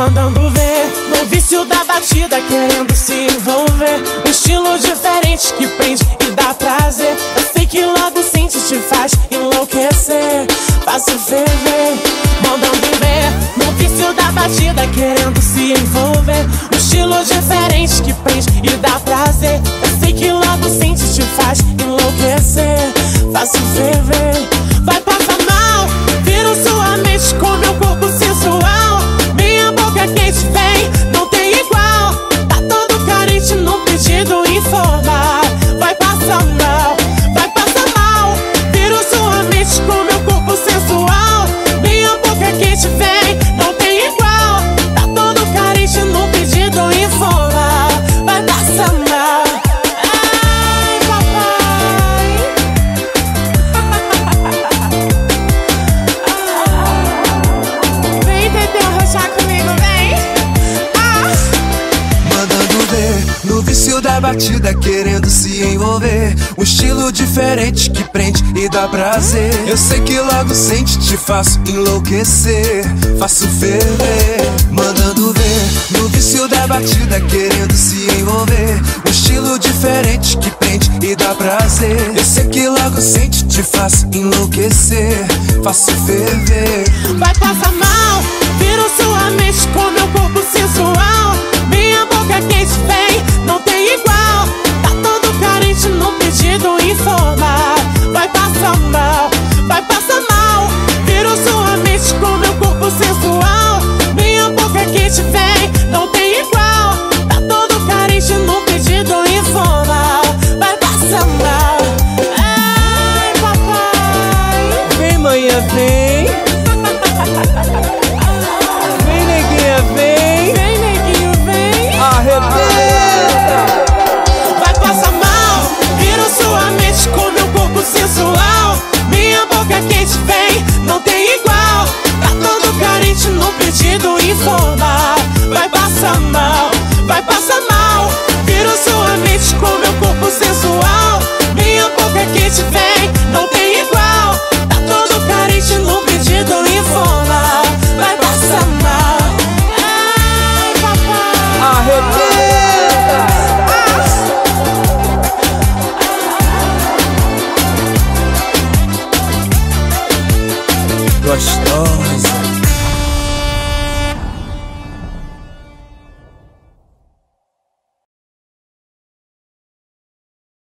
Mandando ver no vício da batida, querendo se envolver. Um estilo diferente que prende e dá prazer. Eu sei que logo sente te faz enlouquecer. Faço ferver, mandando ver no vício da batida, querendo se envolver. Um estilo diferente que prende e dá prazer. Eu sei que logo sente te faz enlouquecer. Faço ferver, da batida, querendo se envolver. Um estilo diferente que prende e dá prazer. Eu sei que logo sente, te faço enlouquecer. Faço ferver, mandando ver no vício da batida, querendo se envolver. Um estilo diferente que prende e dá prazer. Eu sei que logo sente, te faço enlouquecer. Faço ferver. Vai passar mal, başla